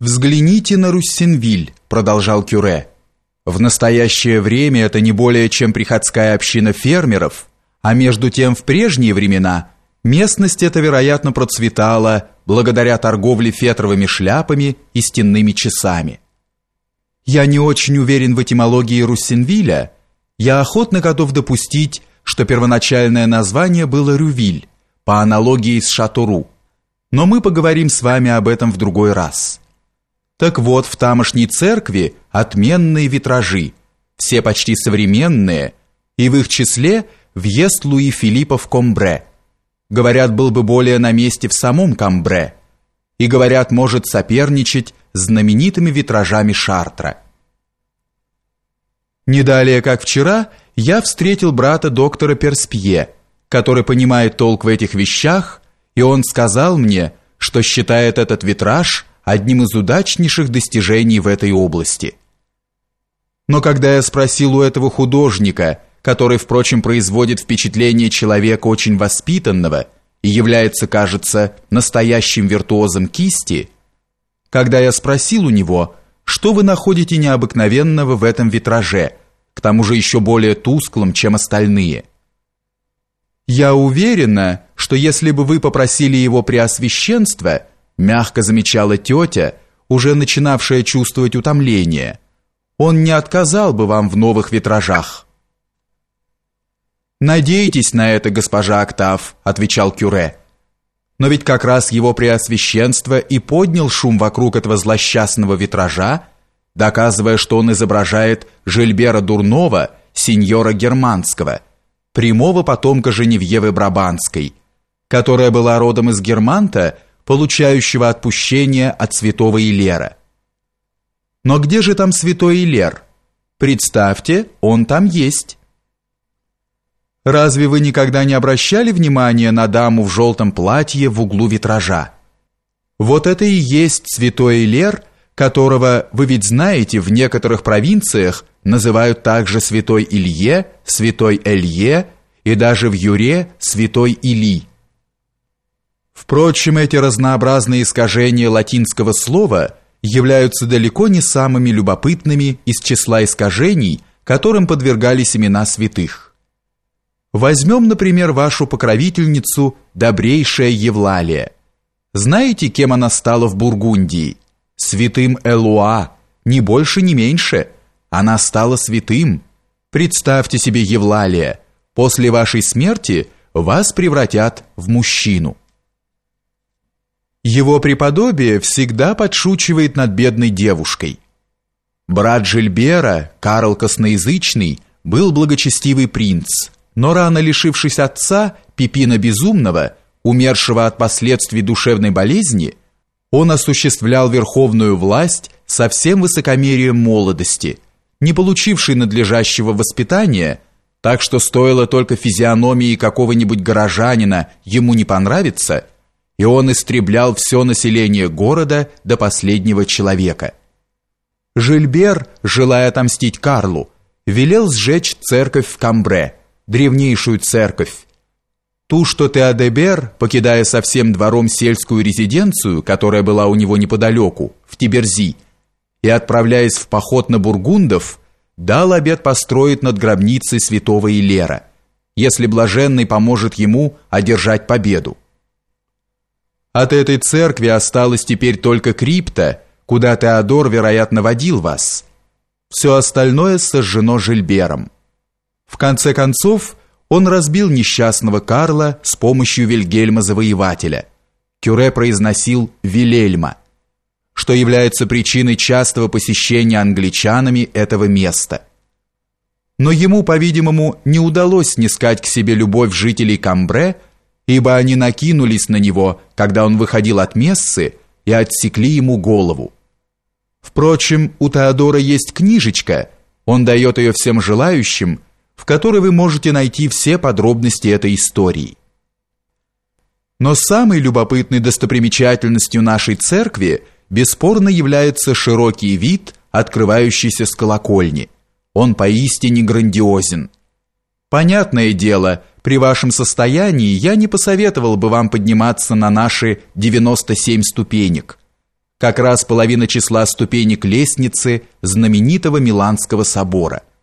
Взгляните на Руссенвиль, продолжал Кюре. В настоящее время это не более чем приходская община фермеров, а между тем в прежние времена местность эта, вероятно, процветала благодаря торговле фетровыми шляпами и стенными часами. Я не очень уверен в этимологии Руссенвиля, я охотно готов допустить, что первоначальное название было Рювиль, по аналогии с Шатуру. Но мы поговорим с вами об этом в другой раз. Так вот, в тамошней церкви отменные витражи, все почти современные, и в их числе въезд Луи Филиппа в Комбре. Говорят, был бы более на месте в самом Комбре. И говорят, может соперничать с знаменитыми витражами Шартра. Не далее, как вчера, я встретил брата доктора Перспье, который понимает толк в этих вещах, и он сказал мне, что считает этот витраж одним из удачнейших достижений в этой области. Но когда я спросил у этого художника, который, впрочем, производит впечатление человека очень воспитанного и является, кажется, настоящим виртуозом кисти, когда я спросил у него, что вы находите необыкновенного в этом витраже, к тому же еще более тусклым, чем остальные – я уверена, что если бы вы попросили его преосвященства, мягко замечала тетя, уже начинавшая чувствовать утомление, он не отказал бы вам в новых витражах. Надейтесь на это, госпожа Октав, отвечал Кюре. Но ведь как раз его преосвященство и поднял шум вокруг этого злосчастного витража, доказывая, что он изображает Жильбера Дурнова, сеньора Германского прямого потомка Женевьевы Брабанской, которая была родом из Германта, получающего отпущение от святого Илера. Но где же там святой Илер? Представьте, он там есть. Разве вы никогда не обращали внимания на даму в желтом платье в углу витража? Вот это и есть святой Илер, которого, вы ведь знаете, в некоторых провинциях называют также святой Илье, святой Элье и даже в Юре святой Или. Впрочем, эти разнообразные искажения латинского слова являются далеко не самыми любопытными из числа искажений, которым подвергались имена святых. Возьмем, например, вашу покровительницу, добрейшая Евлалия. Знаете, кем она стала в Бургундии? Святым Элуа, ни больше, ни меньше – она стала святым. Представьте себе, Евлалия, после вашей смерти вас превратят в мужчину. Его преподобие всегда подшучивает над бедной девушкой. Брат Жильбера, Карл Косноязычный, был благочестивый принц, но рано лишившись отца, Пипина Безумного, умершего от последствий душевной болезни, он осуществлял верховную власть со всем высокомерием молодости – не получивший надлежащего воспитания, так что стоило только физиономии какого-нибудь горожанина ему не понравиться, и он истреблял все население города до последнего человека. Жильбер, желая отомстить Карлу, велел сжечь церковь в Камбре, древнейшую церковь, Ту, что Теодебер, покидая совсем двором сельскую резиденцию, которая была у него неподалеку, в Тиберзи, и, отправляясь в поход на бургундов, дал обет построить над гробницей святого Илера, если блаженный поможет ему одержать победу. От этой церкви осталась теперь только крипта, куда Теодор, вероятно, водил вас. Все остальное сожжено Жильбером. В конце концов, он разбил несчастного Карла с помощью Вильгельма Завоевателя. Кюре произносил «Вилельма», что является причиной частого посещения англичанами этого места. Но ему, по-видимому, не удалось снискать к себе любовь жителей Камбре, ибо они накинулись на него, когда он выходил от мессы, и отсекли ему голову. Впрочем, у Теодора есть книжечка, он дает ее всем желающим, в которой вы можете найти все подробности этой истории. Но самой любопытной достопримечательностью нашей церкви – бесспорно является широкий вид, открывающийся с колокольни. Он поистине грандиозен. Понятное дело, при вашем состоянии я не посоветовал бы вам подниматься на наши 97 ступенек. как раз половина числа ступенек лестницы знаменитого Миланского собора –